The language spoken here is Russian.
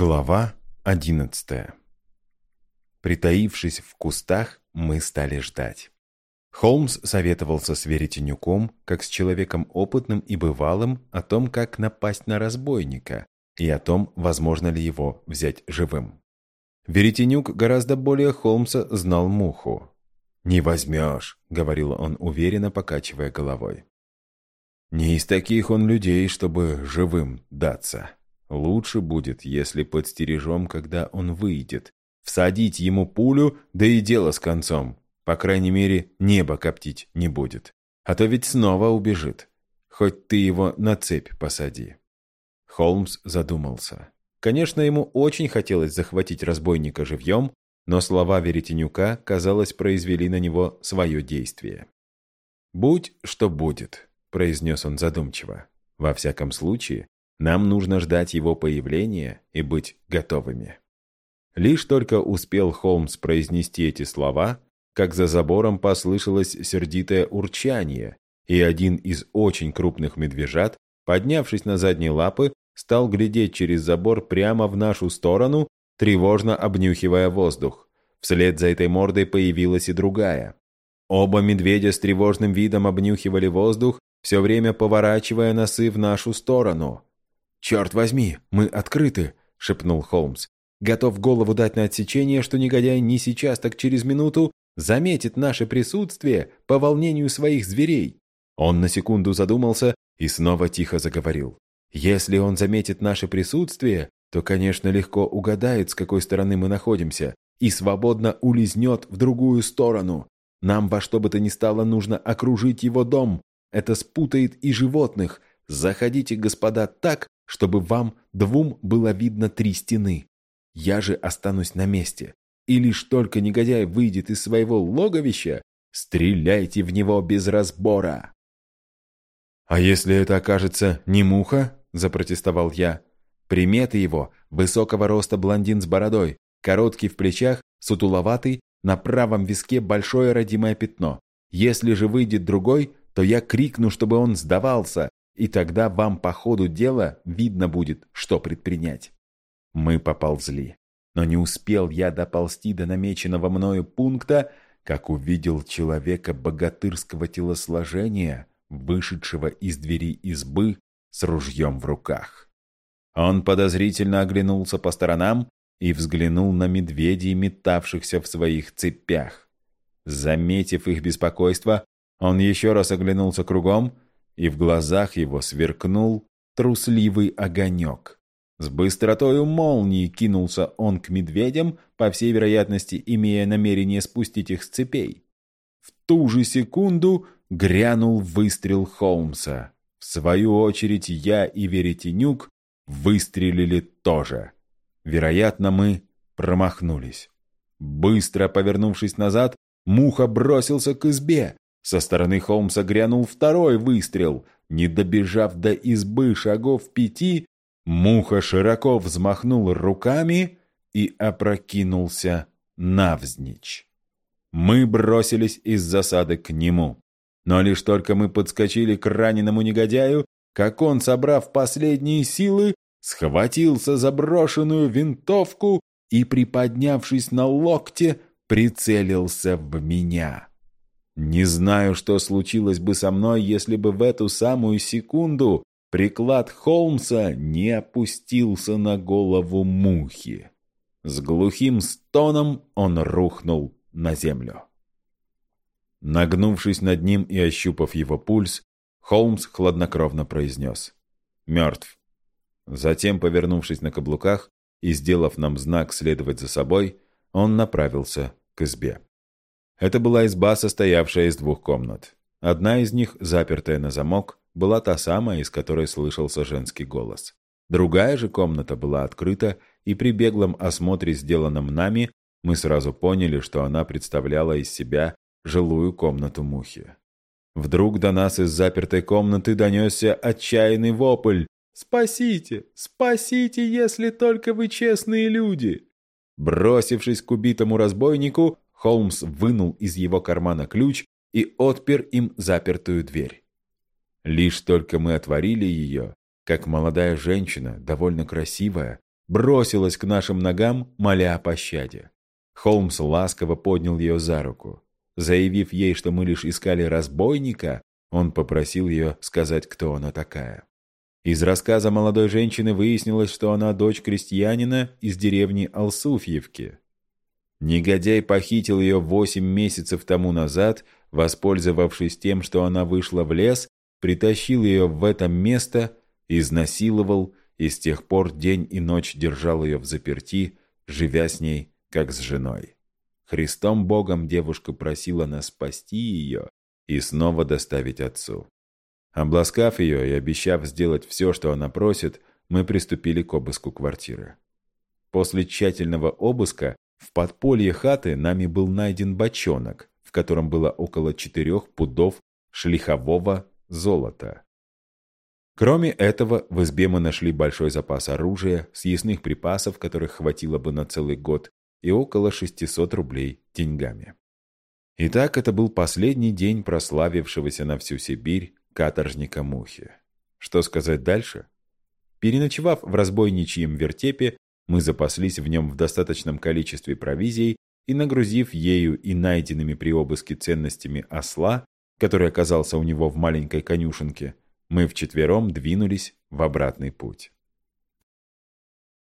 Глава одиннадцатая Притаившись в кустах, мы стали ждать. Холмс советовался с Веретенюком, как с человеком опытным и бывалым, о том, как напасть на разбойника, и о том, возможно ли его взять живым. Веретенюк гораздо более Холмса знал муху. «Не возьмешь», — говорил он уверенно, покачивая головой. «Не из таких он людей, чтобы живым даться». Лучше будет, если подстережем, когда он выйдет. Всадить ему пулю, да и дело с концом. По крайней мере, небо коптить не будет. А то ведь снова убежит. Хоть ты его на цепь посади. Холмс задумался. Конечно, ему очень хотелось захватить разбойника живьем, но слова Веретенюка, казалось, произвели на него свое действие. «Будь что будет», — произнес он задумчиво. «Во всяком случае, нам нужно ждать его появления и быть готовыми. Лишь только успел Холмс произнести эти слова, как за забором послышалось сердитое урчание, и один из очень крупных медвежат, поднявшись на задние лапы, стал глядеть через забор прямо в нашу сторону, тревожно обнюхивая воздух. Вслед за этой мордой появилась и другая. Оба медведя с тревожным видом обнюхивали воздух, все время поворачивая носы в нашу сторону. «Черт возьми, мы открыты!» — шепнул Холмс. «Готов голову дать на отсечение, что негодяй не сейчас, так через минуту заметит наше присутствие по волнению своих зверей». Он на секунду задумался и снова тихо заговорил. «Если он заметит наше присутствие, то, конечно, легко угадает, с какой стороны мы находимся, и свободно улизнет в другую сторону. Нам во что бы то ни стало нужно окружить его дом. Это спутает и животных. Заходите, господа, так, чтобы вам двум было видно три стены. Я же останусь на месте. И лишь только негодяй выйдет из своего логовища, стреляйте в него без разбора. «А если это окажется не муха?» – запротестовал я. Приметы его – высокого роста блондин с бородой, короткий в плечах, сутуловатый, на правом виске большое родимое пятно. Если же выйдет другой, то я крикну, чтобы он сдавался, и тогда вам по ходу дела видно будет, что предпринять. Мы поползли. Но не успел я доползти до намеченного мною пункта, как увидел человека богатырского телосложения, вышедшего из двери избы с ружьем в руках. Он подозрительно оглянулся по сторонам и взглянул на медведей, метавшихся в своих цепях. Заметив их беспокойство, он еще раз оглянулся кругом — и в глазах его сверкнул трусливый огонек. С быстротою молнии кинулся он к медведям, по всей вероятности, имея намерение спустить их с цепей. В ту же секунду грянул выстрел Холмса. В свою очередь я и Веретенюк выстрелили тоже. Вероятно, мы промахнулись. Быстро повернувшись назад, Муха бросился к избе. Со стороны Холмса грянул второй выстрел. Не добежав до избы шагов пяти, Муха широко взмахнул руками и опрокинулся навзничь. Мы бросились из засады к нему. Но лишь только мы подскочили к раненому негодяю, как он, собрав последние силы, схватился за брошенную винтовку и, приподнявшись на локте, прицелился в меня. Не знаю, что случилось бы со мной, если бы в эту самую секунду приклад Холмса не опустился на голову мухи. С глухим стоном он рухнул на землю. Нагнувшись над ним и ощупав его пульс, Холмс хладнокровно произнес «Мертв». Затем, повернувшись на каблуках и сделав нам знак следовать за собой, он направился к избе. Это была изба, состоявшая из двух комнат. Одна из них, запертая на замок, была та самая, из которой слышался женский голос. Другая же комната была открыта, и при беглом осмотре, сделанном нами, мы сразу поняли, что она представляла из себя жилую комнату мухи. Вдруг до нас из запертой комнаты донесся отчаянный вопль «Спасите! Спасите, если только вы честные люди!» Бросившись к убитому разбойнику, Холмс вынул из его кармана ключ и отпер им запертую дверь. Лишь только мы отворили ее, как молодая женщина, довольно красивая, бросилась к нашим ногам, моля о пощаде. Холмс ласково поднял ее за руку. Заявив ей, что мы лишь искали разбойника, он попросил ее сказать, кто она такая. Из рассказа молодой женщины выяснилось, что она дочь крестьянина из деревни Алсуфьевки. Негодяй похитил ее восемь месяцев тому назад, воспользовавшись тем, что она вышла в лес, притащил ее в это место, изнасиловал и с тех пор день и ночь держал ее в заперти, живя с ней, как с женой. Христом Богом девушка просила нас спасти ее и снова доставить отцу. Обласкав ее и обещав сделать все, что она просит, мы приступили к обыску квартиры. После тщательного обыска в подполье хаты нами был найден бочонок, в котором было около четырех пудов шлихового золота. Кроме этого, в избе мы нашли большой запас оружия, съестных припасов, которых хватило бы на целый год, и около 600 рублей деньгами. Итак, это был последний день прославившегося на всю Сибирь каторжника Мухи. Что сказать дальше? Переночевав в разбойничьем вертепе, мы запаслись в нем в достаточном количестве провизий и, нагрузив ею и найденными при обыске ценностями осла, который оказался у него в маленькой конюшенке, мы вчетвером двинулись в обратный путь.